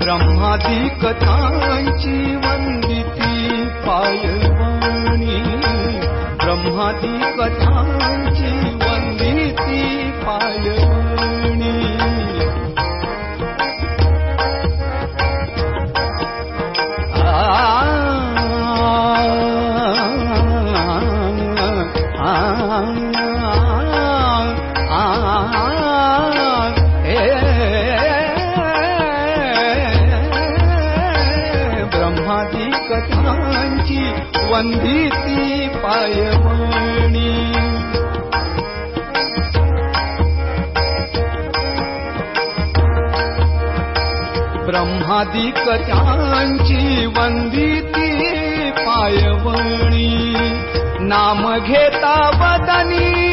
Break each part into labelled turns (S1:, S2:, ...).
S1: ब्रह्मादी कथांची पायवाणी। ब्रह्मादी कथांची वंदिती पायवणी। नाम घेता वदनी।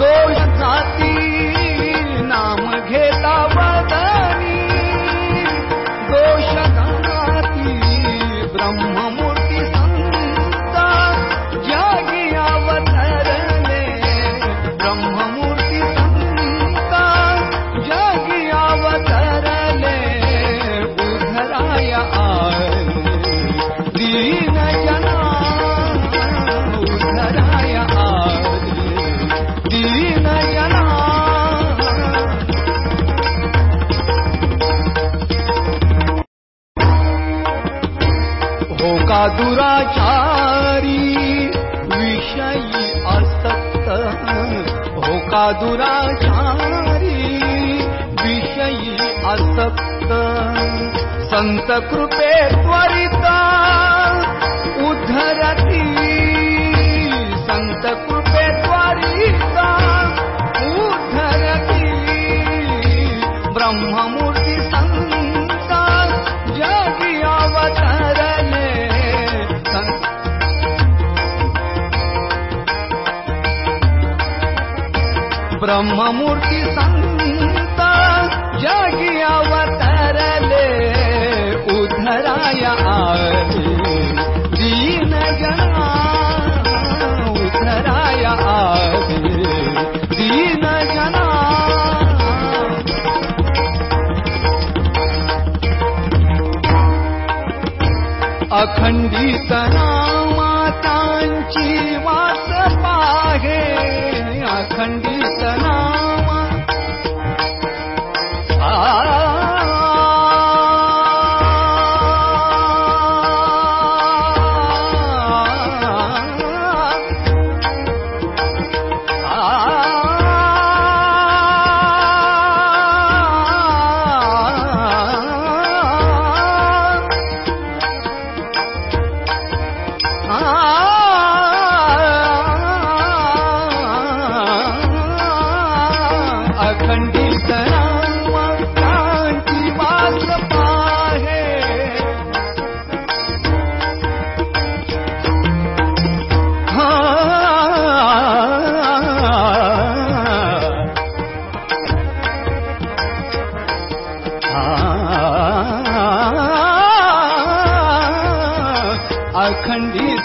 S1: दोष दुराचारी विषयी असक्त हो का दुराचारी विषयी असक्त संत कृपे त्वरित। उद्धरती संत कृपे त्वरित। उद्धरती ब्रह्ममूर्ती संता। जगी अवतरले संत। ब्रह्ममूर्ती संत। जगी अवतरले दीन जना उद्धराय आले दीन जना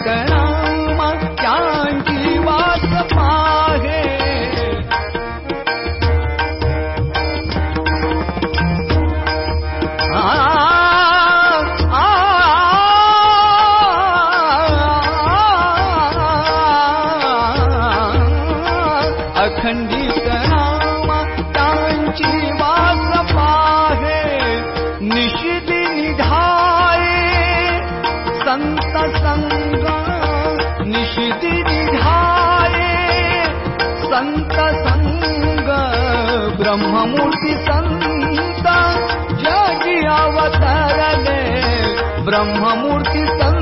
S1: करा संग ब्रह्ममूर्ति संत जगी अवतरले ब्रह्ममूर्ति संत